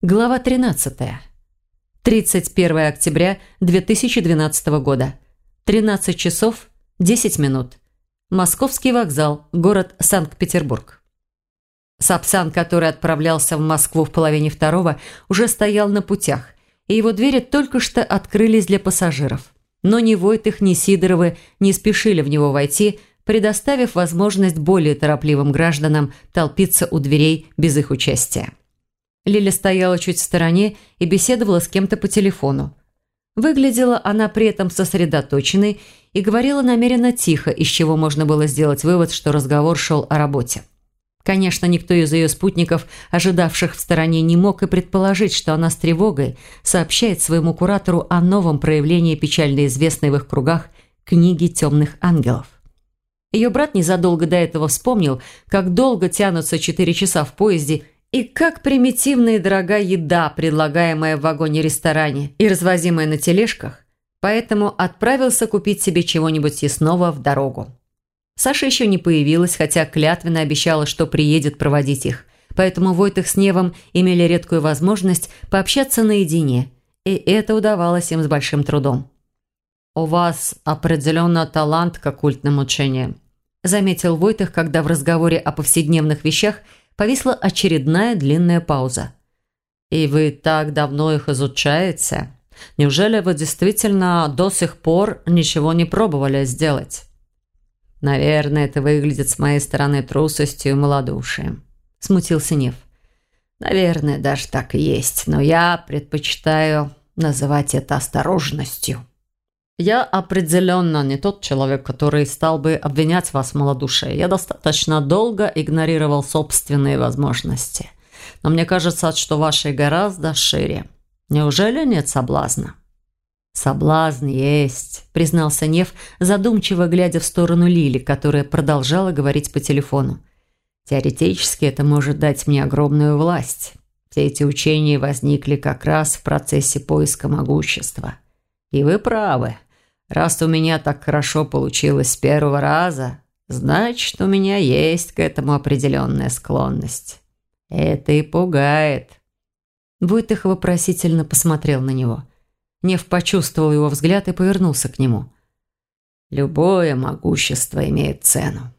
Глава 13. 31 октября 2012 года. 13 часов 10 минут. Московский вокзал, город Санкт-Петербург. Сапсан, который отправлялся в Москву в половине второго, уже стоял на путях, и его двери только что открылись для пассажиров. Но ни Войтых, ни Сидоровы не спешили в него войти, предоставив возможность более торопливым гражданам толпиться у дверей без их участия. Лиля стояла чуть в стороне и беседовала с кем-то по телефону. Выглядела она при этом сосредоточенной и говорила намеренно тихо, из чего можно было сделать вывод, что разговор шел о работе. Конечно, никто из ее спутников, ожидавших в стороне, не мог и предположить, что она с тревогой сообщает своему куратору о новом проявлении печально известной в их кругах книги «Темных ангелов». Ее брат незадолго до этого вспомнил, как долго тянутся четыре часа в поезде и как примитивная и дорогая еда, предлагаемая в вагоне-ресторане и развозимая на тележках, поэтому отправился купить себе чего-нибудь съестного в дорогу. Саша еще не появилась, хотя клятвенно обещала, что приедет проводить их, поэтому Войтых с Невом имели редкую возможность пообщаться наедине, и это удавалось им с большим трудом. «У вас определенно талант к оккультным учениям», заметил Войтых, когда в разговоре о повседневных вещах – повисла очередная длинная пауза. «И вы так давно их изучаете? Неужели вы действительно до сих пор ничего не пробовали сделать?» «Наверное, это выглядит с моей стороны трусостью и малодушием», – смутился Нев. «Наверное, даже так и есть, но я предпочитаю называть это осторожностью». «Я определенно не тот человек, который стал бы обвинять вас в малодушии. Я достаточно долго игнорировал собственные возможности. Но мне кажется, что ваши гораздо шире. Неужели нет соблазна?» «Соблазн есть», – признался Нев, задумчиво глядя в сторону Лили, которая продолжала говорить по телефону. «Теоретически это может дать мне огромную власть. Все эти учения возникли как раз в процессе поиска могущества. И вы правы». Раз у меня так хорошо получилось с первого раза, значит, у меня есть к этому определенная склонность. Это и пугает». Войтых вопросительно посмотрел на него. Нев почувствовал его взгляд и повернулся к нему. «Любое могущество имеет цену.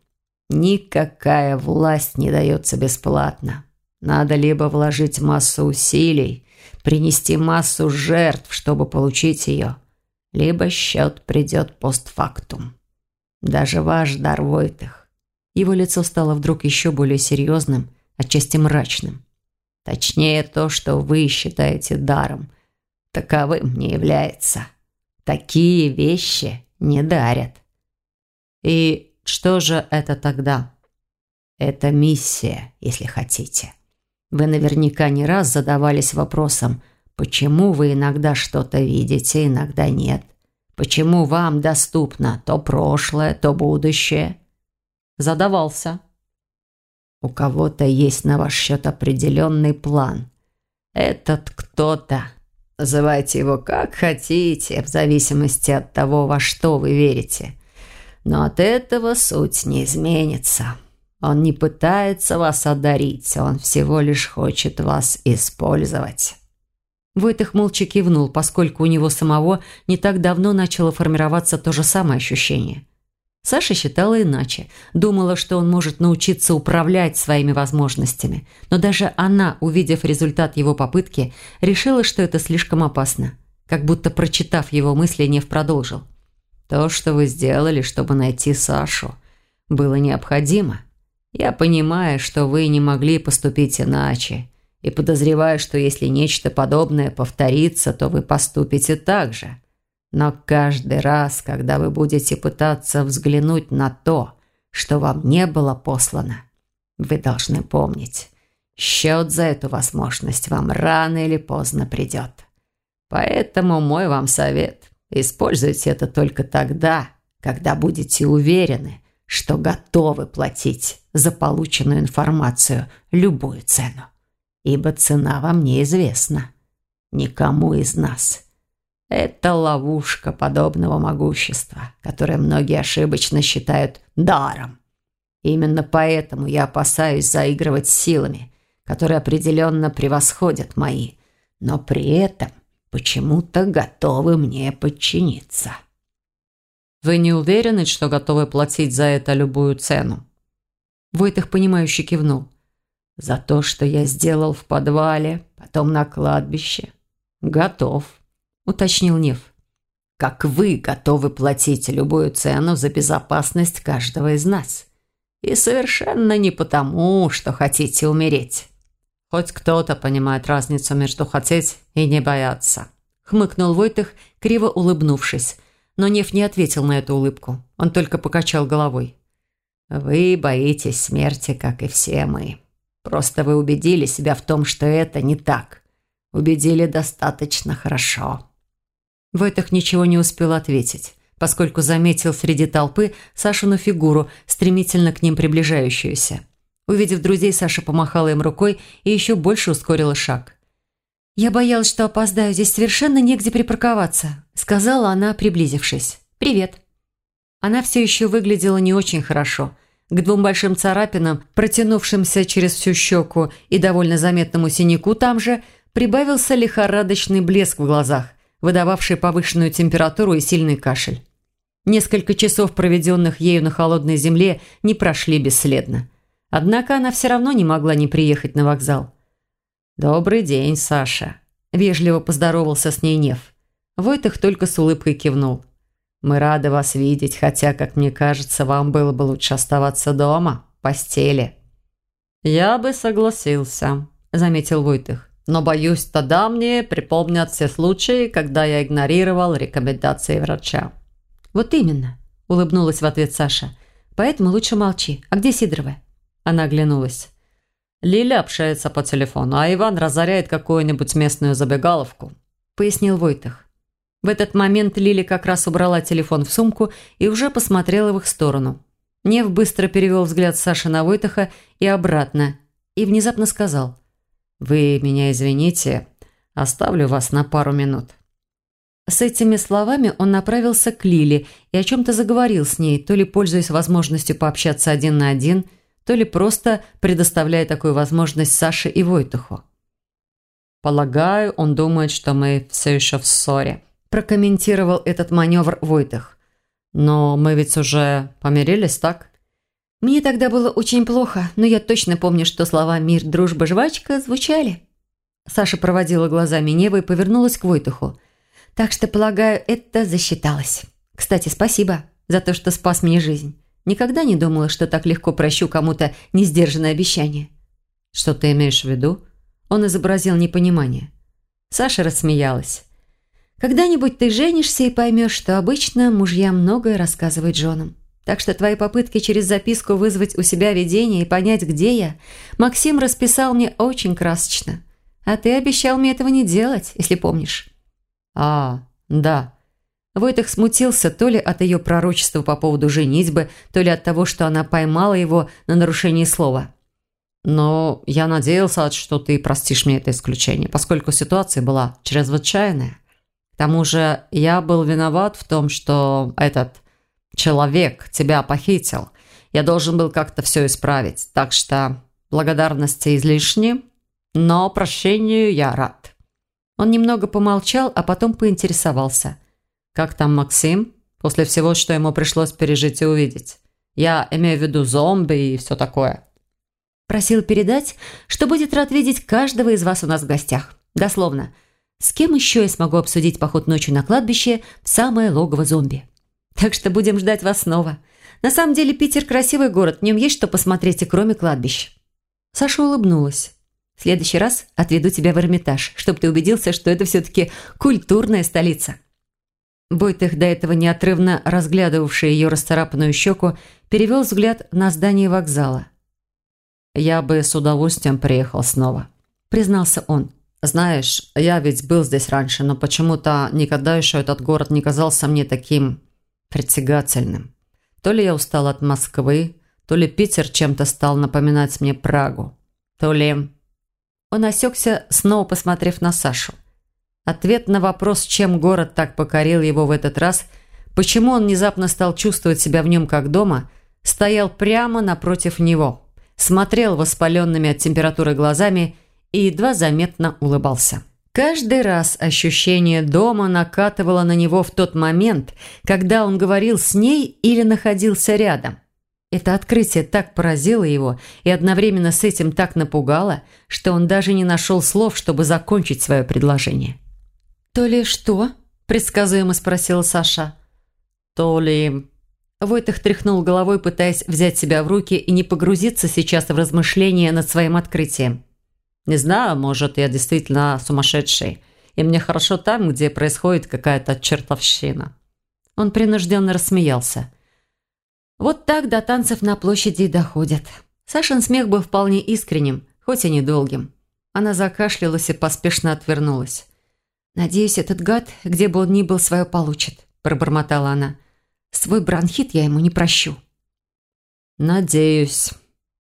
Никакая власть не дается бесплатно. Надо либо вложить массу усилий, принести массу жертв, чтобы получить ее, либо счет придет постфактум. Даже ваш дар Войтых. Его лицо стало вдруг еще более серьезным, отчасти мрачным. Точнее, то, что вы считаете даром, таковым не является. Такие вещи не дарят. И что же это тогда? Это миссия, если хотите. Вы наверняка не раз задавались вопросом, Почему вы иногда что-то видите, иногда нет? Почему вам доступно то прошлое, то будущее? Задавался. У кого-то есть на ваш счет определенный план. Этот кто-то, называйте его как хотите, в зависимости от того, во что вы верите. Но от этого суть не изменится. Он не пытается вас одарить, он всего лишь хочет вас использовать. Войтых молча кивнул, поскольку у него самого не так давно начало формироваться то же самое ощущение. Саша считала иначе. Думала, что он может научиться управлять своими возможностями. Но даже она, увидев результат его попытки, решила, что это слишком опасно. Как будто, прочитав его мысли, Нев продолжил. «То, что вы сделали, чтобы найти Сашу, было необходимо. Я понимаю, что вы не могли поступить иначе и подозреваю, что если нечто подобное повторится, то вы поступите так же. Но каждый раз, когда вы будете пытаться взглянуть на то, что вам не было послано, вы должны помнить, счет за эту возможность вам рано или поздно придет. Поэтому мой вам совет – используйте это только тогда, когда будете уверены, что готовы платить за полученную информацию любую цену ибо цена вам неизвестна. Никому из нас. Это ловушка подобного могущества, которое многие ошибочно считают даром. Именно поэтому я опасаюсь заигрывать силами, которые определенно превосходят мои, но при этом почему-то готовы мне подчиниться. Вы не уверены, что готовы платить за это любую цену? Войтых, понимающе кивнул. За то, что я сделал в подвале, потом на кладбище. Готов, уточнил Нев. Как вы готовы платить любую цену за безопасность каждого из нас. И совершенно не потому, что хотите умереть. Хоть кто-то понимает разницу между хотеть и не бояться. Хмыкнул Войтых, криво улыбнувшись. Но Нев не ответил на эту улыбку. Он только покачал головой. «Вы боитесь смерти, как и все мы. Просто вы убедили себя в том, что это не так. Убедили достаточно хорошо». Войтых ничего не успел ответить, поскольку заметил среди толпы Сашину фигуру, стремительно к ним приближающуюся. Увидев друзей, Саша помахала им рукой и еще больше ускорила шаг. «Я боялась, что опоздаю, здесь совершенно негде припарковаться», сказала она, приблизившись. «Привет». Она все еще выглядела не очень хорошо. К двум большим царапинам, протянувшимся через всю щеку и довольно заметному синяку там же, прибавился лихорадочный блеск в глазах, выдававший повышенную температуру и сильный кашель. Несколько часов, проведенных ею на холодной земле, не прошли бесследно. Однако она все равно не могла не приехать на вокзал. «Добрый день, Саша», – вежливо поздоровался с ней Нев. Войтых только с улыбкой кивнул. «Мы рады вас видеть, хотя, как мне кажется, вам было бы лучше оставаться дома, в постели». «Я бы согласился», – заметил Войтых. «Но, боюсь, тогда мне припомнят все случаи, когда я игнорировал рекомендации врача». «Вот именно», – улыбнулась в ответ Саша. «Поэтому лучше молчи. А где Сидорова?» Она оглянулась. Лиля общается по телефону, а Иван разоряет какую-нибудь местную забегаловку», – пояснил Войтых. В этот момент Лили как раз убрала телефон в сумку и уже посмотрела в их сторону. Нев быстро перевел взгляд Саши на Войтаха и обратно, и внезапно сказал «Вы меня извините, оставлю вас на пару минут». С этими словами он направился к Лиле и о чем-то заговорил с ней, то ли пользуясь возможностью пообщаться один на один, то ли просто предоставляя такую возможность Саше и Войтуху. «Полагаю, он думает, что мы все еще в ссоре», прокомментировал этот маневр Войтых. «Но мы ведь уже помирились, так?» «Мне тогда было очень плохо, но я точно помню, что слова «мир, дружба, жвачка» звучали». Саша проводила глазами Нева и повернулась к Войтуху. «Так что, полагаю, это засчиталось. Кстати, спасибо за то, что спас мне жизнь. Никогда не думала, что так легко прощу кому-то несдержанное обещание». «Что ты имеешь в виду?» Он изобразил непонимание. Саша рассмеялась. Когда-нибудь ты женишься и поймешь, что обычно мужья многое рассказывают женам. Так что твои попытки через записку вызвать у себя видение и понять, где я, Максим расписал мне очень красочно. А ты обещал мне этого не делать, если помнишь. А, да. Войтых смутился то ли от ее пророчества по поводу женитьбы, то ли от того, что она поймала его на нарушении слова. Но я надеялся, что ты простишь мне это исключение, поскольку ситуация была чрезвычайная тому же я был виноват в том, что этот человек тебя похитил. Я должен был как-то все исправить. Так что благодарности излишни, но прощению я рад». Он немного помолчал, а потом поинтересовался. «Как там Максим? После всего, что ему пришлось пережить и увидеть. Я имею в виду зомби и все такое». Просил передать, что будет рад видеть каждого из вас у нас в гостях. Дословно – с кем еще я смогу обсудить поход ночью на кладбище в самое логово зомби? Так что будем ждать вас снова. На самом деле Питер красивый город, в нем есть что посмотреть и кроме кладбищ». Саша улыбнулась. «В следующий раз отведу тебя в Эрмитаж, чтобы ты убедился, что это все-таки культурная столица». Бойтых, до этого неотрывно разглядывавший ее расцарапанную щеку, перевел взгляд на здание вокзала. «Я бы с удовольствием приехал снова», – признался он. Знаешь, я ведь был здесь раньше, но почему-то никогда еще этот город не казался мне таким притягательным. То ли я устал от Москвы, то ли Питер чем-то стал напоминать мне Прагу, то ли... Он осекся, снова посмотрев на Сашу. Ответ на вопрос, чем город так покорил его в этот раз, почему он внезапно стал чувствовать себя в нем как дома, стоял прямо напротив него, смотрел воспаленными от температуры глазами и едва заметно улыбался. Каждый раз ощущение дома накатывало на него в тот момент, когда он говорил с ней или находился рядом. Это открытие так поразило его и одновременно с этим так напугало, что он даже не нашел слов, чтобы закончить свое предложение. «То ли что?» – предсказуемо спросила Саша. «То ли...» Войтых тряхнул головой, пытаясь взять себя в руки и не погрузиться сейчас в размышления над своим открытием. Не знаю, может, я действительно сумасшедший, и мне хорошо там, где происходит какая-то чертовщина». Он принужденно рассмеялся. Вот так до танцев на площади и доходят. Сашин смех был вполне искренним, хоть и недолгим. Она закашлялась и поспешно отвернулась. «Надеюсь, этот гад, где бы он ни был, свое получит», – пробормотала она. «Свой бронхит я ему не прощу». «Надеюсь»,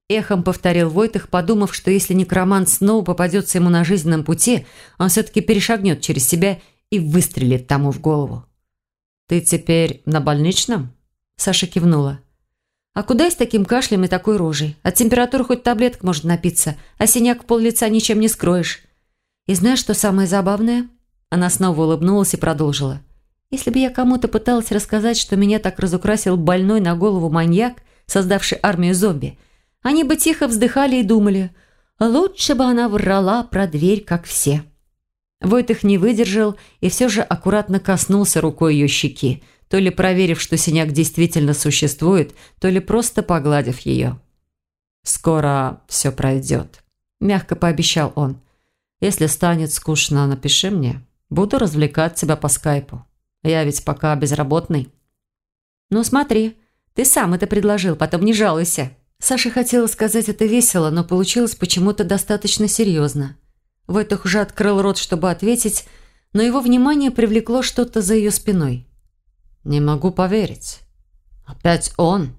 Эхом повторил Войтых, подумав, что если некромант снова попадется ему на жизненном пути, он все-таки перешагнет через себя и выстрелит тому в голову. «Ты теперь на больничном?» Саша кивнула. «А куда с таким кашлем и такой рожей? От температуры хоть таблеток можно напиться, а синяк пол лица ничем не скроешь. И знаешь, что самое забавное?» Она снова улыбнулась и продолжила. «Если бы я кому-то пыталась рассказать, что меня так разукрасил больной на голову маньяк, создавший армию зомби – они бы тихо вздыхали и думали, лучше бы она врала про дверь, как все. Войтых не выдержал и все же аккуратно коснулся рукой ее щеки, то ли проверив, что синяк действительно существует, то ли просто погладив ее. «Скоро все пройдет», – мягко пообещал он. «Если станет скучно, напиши мне. Буду развлекать тебя по скайпу. Я ведь пока безработный». «Ну смотри, ты сам это предложил, потом не жалуйся», Саша хотела сказать это весело, но получилось почему-то достаточно серьезно. Войтах уже открыл рот, чтобы ответить, но его внимание привлекло что-то за ее спиной. «Не могу поверить. Опять он?»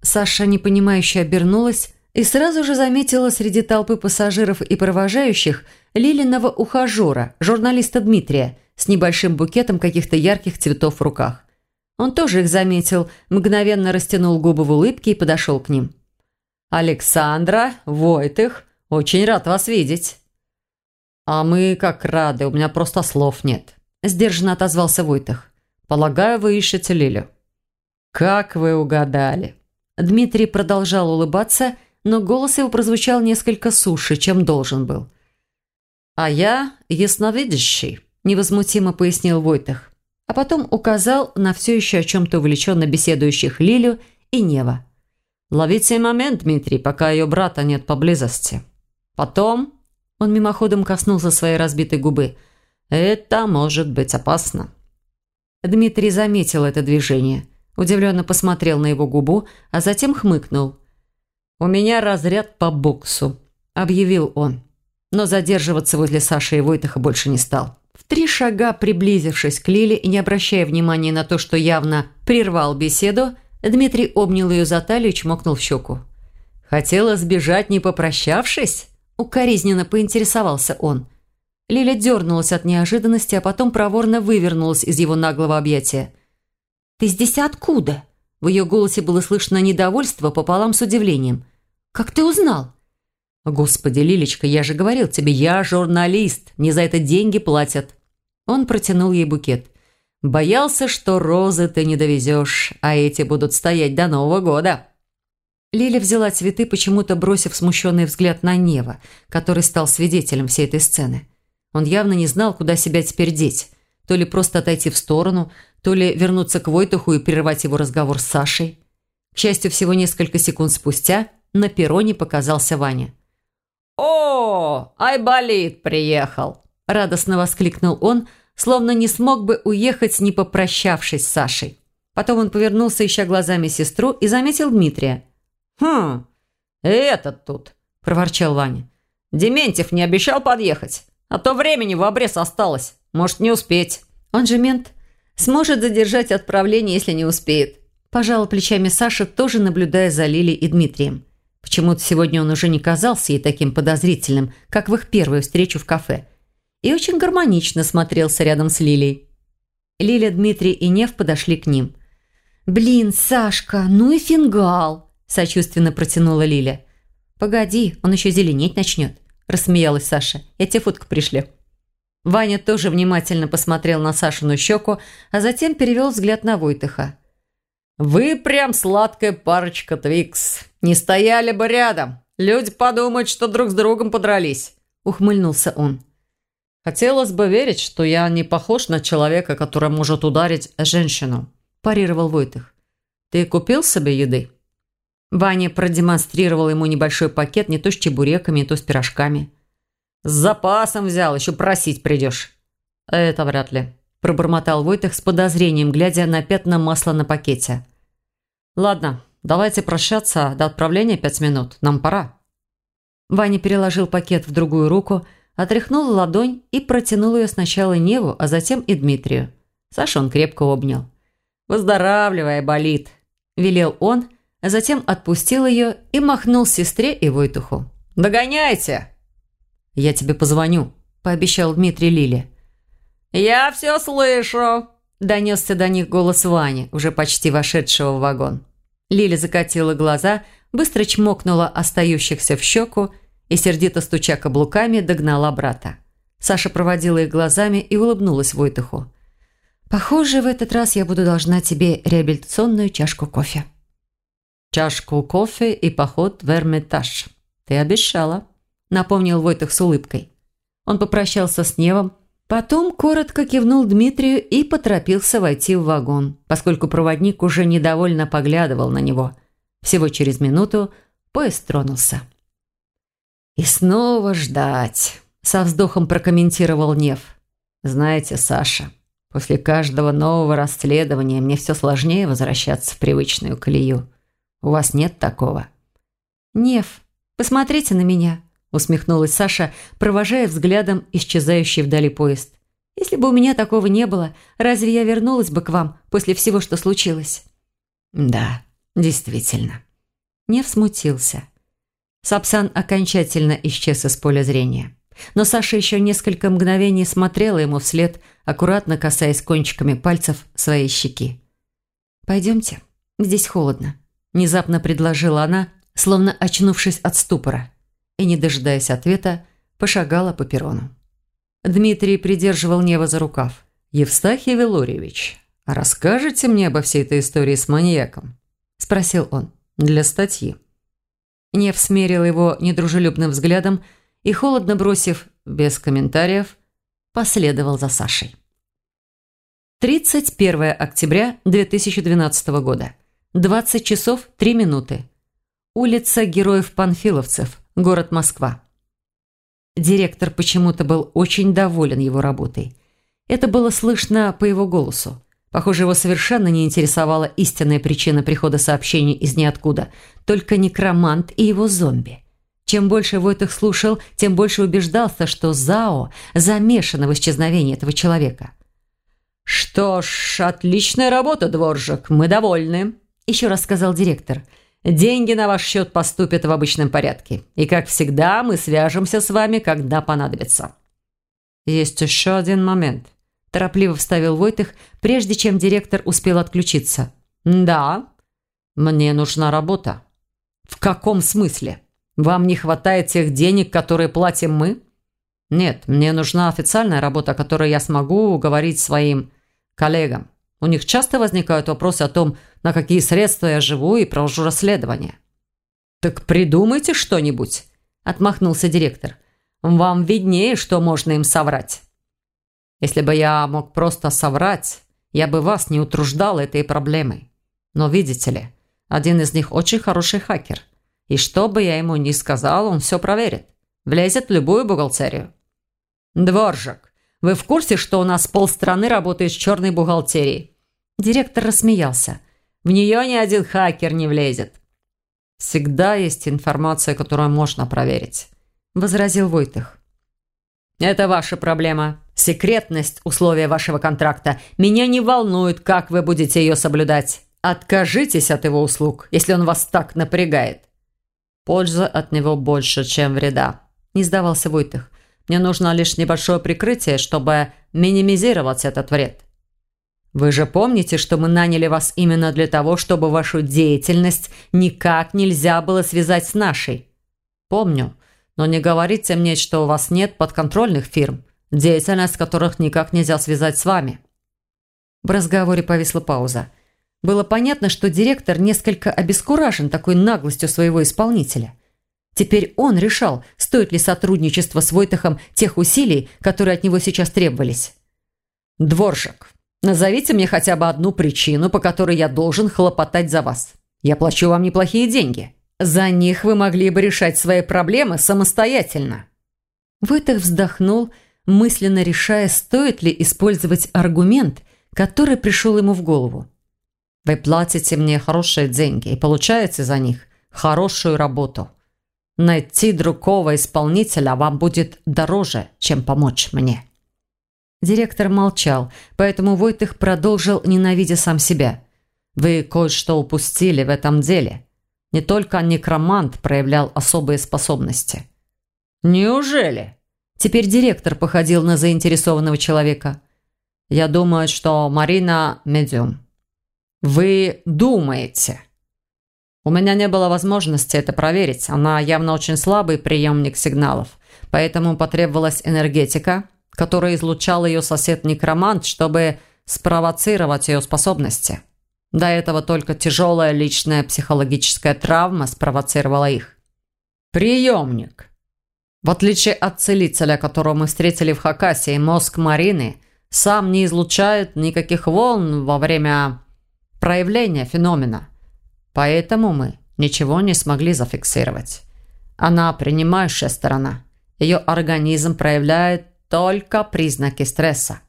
Саша, непонимающе обернулась и сразу же заметила среди толпы пассажиров и провожающих Лилиного ухажера, журналиста Дмитрия, с небольшим букетом каких-то ярких цветов в руках. Он тоже их заметил, мгновенно растянул губы в улыбке и подошел к ним. «Александра, Войтых, очень рад вас видеть». «А мы как рады, у меня просто слов нет», – сдержанно отозвался Войтых. «Полагаю, вы ищете Лилю». «Как вы угадали». Дмитрий продолжал улыбаться, но голос его прозвучал несколько суше, чем должен был. «А я ясновидящий», – невозмутимо пояснил Войтых а потом указал на все еще о чем-то увлеченно беседующих Лилю и Нева. «Ловите момент, Дмитрий, пока ее брата нет поблизости. Потом...» Он мимоходом коснулся своей разбитой губы. «Это может быть опасно». Дмитрий заметил это движение, удивленно посмотрел на его губу, а затем хмыкнул. «У меня разряд по боксу», – объявил он. Но задерживаться возле Саши и Войтаха больше не стал. В три шага приблизившись к Лиле и не обращая внимания на то, что явно прервал беседу, Дмитрий обнял ее за талию и чмокнул в щеку. «Хотела сбежать, не попрощавшись?» Укоризненно поинтересовался он. Лиля дернулась от неожиданности, а потом проворно вывернулась из его наглого объятия. «Ты здесь откуда?» В ее голосе было слышно недовольство пополам с удивлением. «Как ты узнал?» «Господи, Лилечка, я же говорил тебе, я журналист, мне за это деньги платят». Он протянул ей букет. «Боялся, что розы ты не довезешь, а эти будут стоять до Нового года». Лиля взяла цветы, почему-то бросив смущенный взгляд на Нева, который стал свидетелем всей этой сцены. Он явно не знал, куда себя теперь деть. То ли просто отойти в сторону, то ли вернуться к Войтуху и прервать его разговор с Сашей. К счастью, всего несколько секунд спустя на перроне показался Ваня. «О, Айболит приехал!» – радостно воскликнул он, словно не смог бы уехать, не попрощавшись с Сашей. Потом он повернулся, ища глазами сестру, и заметил Дмитрия. «Хм, этот тут!» – проворчал Ваня. «Дементьев не обещал подъехать, а то времени в обрез осталось. Может, не успеть». «Он же мент. Сможет задержать отправление, если не успеет». Пожал плечами Саша, тоже наблюдая за Лилей и Дмитрием. Почему-то сегодня он уже не казался ей таким подозрительным, как в их первую встречу в кафе. И очень гармонично смотрелся рядом с Лилей. Лиля, Дмитрий и Нев подошли к ним. «Блин, Сашка, ну и фингал!» – сочувственно протянула Лиля. «Погоди, он еще зеленеть начнет», – рассмеялась Саша. «Я тебе фотку пришлю». Ваня тоже внимательно посмотрел на Сашину щеку, а затем перевел взгляд на Войтыха. «Вы прям сладкая парочка, Твикс. Не стояли бы рядом. Люди подумают, что друг с другом подрались», – ухмыльнулся он. «Хотелось бы верить, что я не похож на человека, который может ударить женщину», – парировал Войтых. «Ты купил себе еды?» Ваня продемонстрировал ему небольшой пакет не то с чебуреками, не то с пирожками. «С запасом взял, еще просить придешь». «Это вряд ли», – пробормотал Войтых с подозрением, глядя на пятна масла на пакете. «Ладно, давайте прощаться. До отправления пять минут. Нам пора». Ваня переложил пакет в другую руку, отряхнул ладонь и протянул ее сначала Неву, а затем и Дмитрию. Саша он крепко обнял. «Выздоравливай, болит», – велел он, – а затем отпустил ее и махнул сестре и Войтуху. «Догоняйте!» «Я тебе позвоню», – пообещал Дмитрий Лиле. «Я все слышу!» – донесся до них голос Вани, уже почти вошедшего в вагон. Лиля закатила глаза, быстро чмокнула остающихся в щеку и, сердито стуча каблуками, догнала брата. Саша проводила их глазами и улыбнулась Войтуху. «Похоже, в этот раз я буду должна тебе реабилитационную чашку кофе» чашку кофе и поход в Эрмитаж. Ты обещала», – напомнил Войтых с улыбкой. Он попрощался с Невом, потом коротко кивнул Дмитрию и поторопился войти в вагон, поскольку проводник уже недовольно поглядывал на него. Всего через минуту поезд тронулся. «И снова ждать», – со вздохом прокомментировал Нев. «Знаете, Саша, после каждого нового расследования мне все сложнее возвращаться в привычную колею». У вас нет такого?» «Нев, посмотрите на меня», – усмехнулась Саша, провожая взглядом исчезающий вдали поезд. «Если бы у меня такого не было, разве я вернулась бы к вам после всего, что случилось?» «Да, действительно». Нев смутился. Сапсан окончательно исчез из поля зрения. Но Саша еще несколько мгновений смотрела ему вслед, аккуратно касаясь кончиками пальцев своей щеки. «Пойдемте, здесь холодно», Внезапно предложила она, словно очнувшись от ступора, и, не дожидаясь ответа, пошагала по перрону. Дмитрий придерживал Нева за рукав. «Евстахий Велорьевич, а расскажете мне обо всей этой истории с маньяком?» – спросил он. «Для статьи». Нев смерил его недружелюбным взглядом и, холодно бросив, без комментариев, последовал за Сашей. 31 октября 2012 года. 20 часов 3 минуты. Улица Героев-Панфиловцев, город Москва. Директор почему-то был очень доволен его работой. Это было слышно по его голосу. Похоже, его совершенно не интересовала истинная причина прихода сообщений из ниоткуда, только некромант и его зомби. Чем больше Войтых слушал, тем больше убеждался, что Зао замешано в исчезновении этого человека. «Что ж, отличная работа, Дворжик, мы довольны», еще раз сказал директор. «Деньги на ваш счет поступят в обычном порядке. И, как всегда, мы свяжемся с вами, когда понадобится». «Есть еще один момент», – торопливо вставил Войтых, прежде чем директор успел отключиться. «Да, мне нужна работа». «В каком смысле? Вам не хватает тех денег, которые платим мы?» «Нет, мне нужна официальная работа, которую я смогу уговорить своим коллегам. У них часто возникают вопросы о том, на какие средства я живу и провожу расследование. «Так придумайте что-нибудь», – отмахнулся директор. «Вам виднее, что можно им соврать». «Если бы я мог просто соврать, я бы вас не утруждал этой проблемой. Но видите ли, один из них очень хороший хакер. И что бы я ему ни сказал, он все проверит. Влезет в любую бухгалтерию». «Дворжик, вы в курсе, что у нас полстраны работает с черной бухгалтерией?» Директор рассмеялся. «В нее ни один хакер не влезет». «Всегда есть информация, которую можно проверить», – возразил Войтых. «Это ваша проблема. Секретность – условия вашего контракта. Меня не волнует, как вы будете ее соблюдать. Откажитесь от его услуг, если он вас так напрягает». «Польза от него больше, чем вреда», – не сдавался Войтых. «Мне нужно лишь небольшое прикрытие, чтобы минимизировать этот вред». Вы же помните, что мы наняли вас именно для того, чтобы вашу деятельность никак нельзя было связать с нашей?» помню. Но не говорите мне, что у вас нет подконтрольных фирм, деятельность которых никак нельзя связать с вами». В разговоре повисла пауза. Было понятно, что директор несколько обескуражен такой наглостью своего исполнителя. Теперь он решал, стоит ли сотрудничество с Войтахом тех усилий, которые от него сейчас требовались. «Дворжик, назовите мне хотя бы одну причину, по которой я должен хлопотать за вас. Я плачу вам неплохие деньги. За них вы могли бы решать свои проблемы самостоятельно». Войтах вздохнул, мысленно решая, стоит ли использовать аргумент, который пришел ему в голову. «Вы платите мне хорошие деньги и получаете за них хорошую работу. Найти другого исполнителя вам будет дороже, чем помочь мне». Директор молчал, поэтому Войтых продолжил, ненавидя сам себя. «Вы кое-что упустили в этом деле. Не только некромант проявлял особые способности». «Неужели?» Теперь директор походил на заинтересованного человека. «Я думаю, что Марина – медиум». «Вы думаете?» У меня не было возможности это проверить. Она явно очень слабый приемник сигналов. Поэтому потребовалась энергетика, которую излучал ее сосед-некромант, чтобы спровоцировать ее способности. До этого только тяжелая личная психологическая травма спровоцировала их. Приемник. В отличие от целителя, которого мы встретили в Хакасе, мозг Марины сам не излучает никаких волн во время проявления феномена. Поэтому мы ничего не смогли зафиксировать. Она принимающая сторона. Ее организм проявляет только признаки стресса.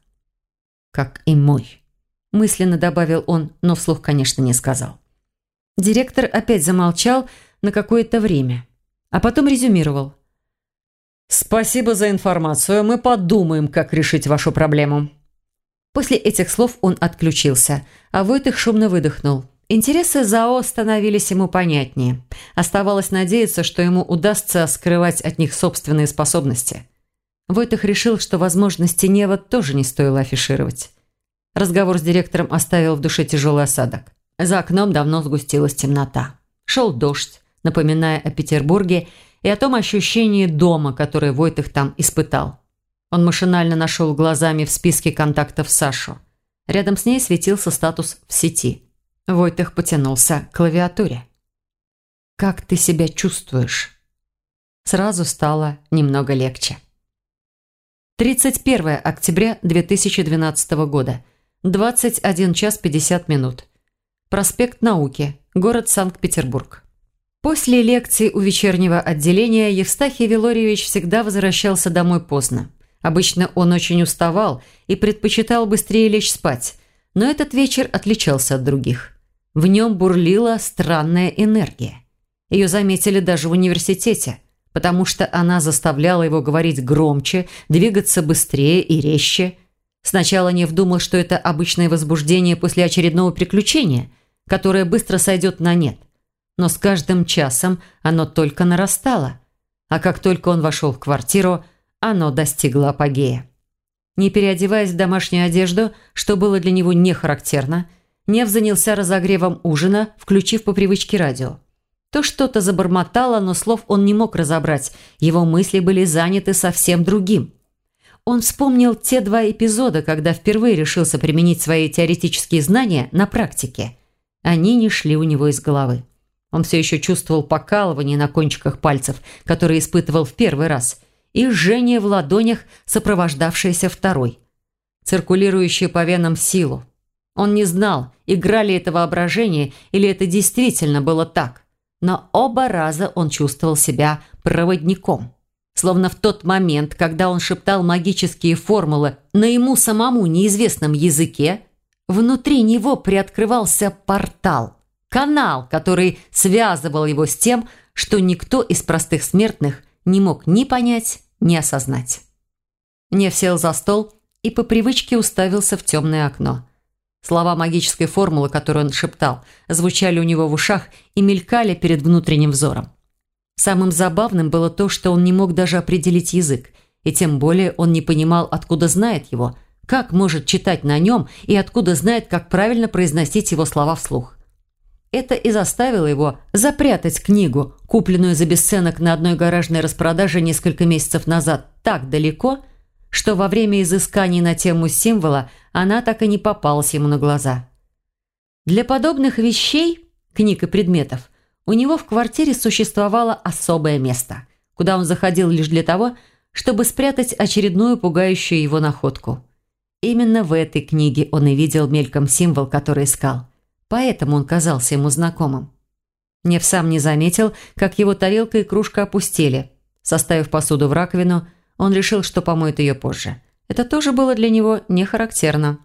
Как и мой. Мысленно добавил он, но вслух, конечно, не сказал. Директор опять замолчал на какое-то время, а потом резюмировал. «Спасибо за информацию. Мы подумаем, как решить вашу проблему». После этих слов он отключился, а Войтых шумно выдохнул. Интересы ЗАО становились ему понятнее. Оставалось надеяться, что ему удастся скрывать от них собственные способности. Войтых решил, что возможности Нева тоже не стоило афишировать. Разговор с директором оставил в душе тяжелый осадок. За окном давно сгустилась темнота. Шел дождь, напоминая о Петербурге и о том ощущении дома, которое Войтых там испытал. Он машинально нашел глазами в списке контактов Сашу. Рядом с ней светился статус в сети. Войтых потянулся к клавиатуре. «Как ты себя чувствуешь?» Сразу стало немного легче. 31 октября 2012 года. 21 час 50 минут. Проспект Науки. Город Санкт-Петербург. После лекции у вечернего отделения Евстахий Вилорьевич всегда возвращался домой поздно. Обычно он очень уставал и предпочитал быстрее лечь спать, но этот вечер отличался от других. В нем бурлила странная энергия. Ее заметили даже в университете, потому что она заставляла его говорить громче, двигаться быстрее и резче. Сначала Нев думал, что это обычное возбуждение после очередного приключения, которое быстро сойдет на нет. Но с каждым часом оно только нарастало. А как только он вошел в квартиру, оно достигло апогея. Не переодеваясь в домашнюю одежду, что было для него не характерно, Нев занялся разогревом ужина, включив по привычке радио. То что-то забормотало, но слов он не мог разобрать. Его мысли были заняты совсем другим. Он вспомнил те два эпизода, когда впервые решился применить свои теоретические знания на практике. Они не шли у него из головы. Он все еще чувствовал покалывание на кончиках пальцев, которые испытывал в первый раз, и жжение в ладонях, сопровождавшееся второй. Циркулирующую по венам силу, он не знал, играли это воображение или это действительно было так. Но оба раза он чувствовал себя проводником. Словно в тот момент, когда он шептал магические формулы на ему самому неизвестном языке, внутри него приоткрывался портал, канал, который связывал его с тем, что никто из простых смертных не мог ни понять, ни осознать. Нев сел за стол и по привычке уставился в темное окно – Слова магической формулы, которую он шептал, звучали у него в ушах и мелькали перед внутренним взором. Самым забавным было то, что он не мог даже определить язык, и тем более он не понимал, откуда знает его, как может читать на нем и откуда знает, как правильно произносить его слова вслух. Это и заставило его запрятать книгу, купленную за бесценок на одной гаражной распродаже несколько месяцев назад, так далеко, что во время изысканий на тему символа она так и не попалась ему на глаза. Для подобных вещей, книг и предметов, у него в квартире существовало особое место, куда он заходил лишь для того, чтобы спрятать очередную пугающую его находку. Именно в этой книге он и видел мельком символ, который искал – Поэтому он казался ему знакомым. Нев сам не заметил, как его тарелка и кружка опустели. Составив посуду в раковину, он решил, что помоет ее позже. Это тоже было для него не характерно.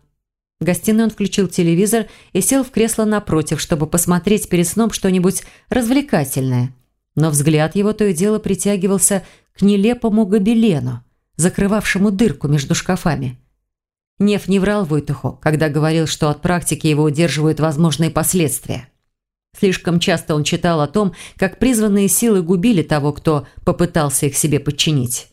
В гостиной он включил телевизор и сел в кресло напротив, чтобы посмотреть перед сном что-нибудь развлекательное. Но взгляд его то и дело притягивался к нелепому гобелену, закрывавшему дырку между шкафами. Нев не врал Войтуху, когда говорил, что от практики его удерживают возможные последствия. Слишком часто он читал о том, как призванные силы губили того, кто попытался их себе подчинить.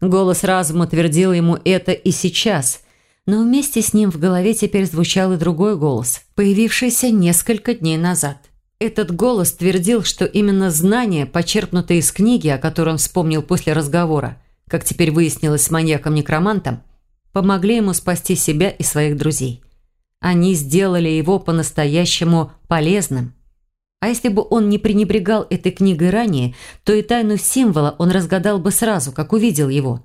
Голос разума твердил ему это и сейчас, но вместе с ним в голове теперь звучал и другой голос, появившийся несколько дней назад. Этот голос твердил, что именно знания, почерпнутые из книги, о которой он вспомнил после разговора, как теперь выяснилось с маньяком-некромантом, помогли ему спасти себя и своих друзей. Они сделали его по-настоящему полезным. А если бы он не пренебрегал этой книгой ранее, то и тайну символа он разгадал бы сразу, как увидел его.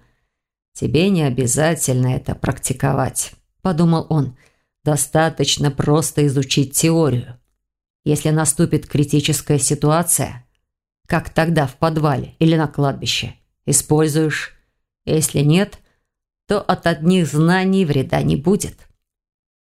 «Тебе не обязательно это практиковать», – подумал он. «Достаточно просто изучить теорию. Если наступит критическая ситуация, как тогда в подвале или на кладбище, используешь. Если нет, то от одних знаний вреда не будет.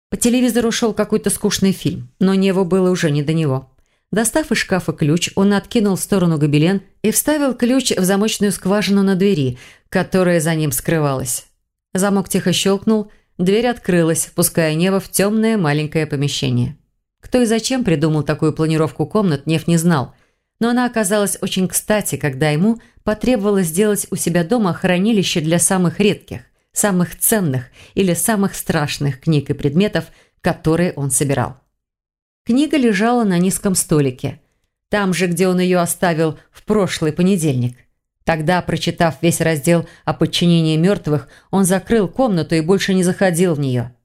По телевизору шел какой-то скучный фильм, но Неву было уже не до него. Достав из шкафа ключ, он откинул в сторону гобелен и вставил ключ в замочную скважину на двери, которая за ним скрывалась. Замок тихо щелкнул, дверь открылась, впуская Нева в темное маленькое помещение. Кто и зачем придумал такую планировку комнат, Нев не знал, но она оказалась очень кстати, когда ему потребовалось сделать у себя дома хранилище для самых редких, самых ценных или самых страшных книг и предметов, которые он собирал. Книга лежала на низком столике, там же, где он ее оставил в прошлый понедельник. Тогда, прочитав весь раздел о подчинении мертвых, он закрыл комнату и больше не заходил в нее.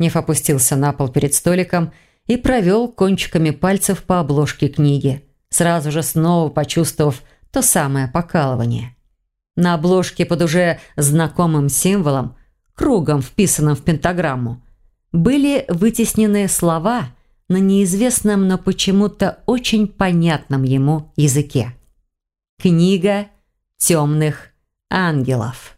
Неф опустился на пол перед столиком и провел кончиками пальцев по обложке книги, сразу же снова почувствовав то самое покалывание. На обложке под уже знакомым символом, кругом, вписанным в пентаграмму, были вытеснены слова на неизвестном, но почему-то очень понятном ему языке. «Книга темных ангелов».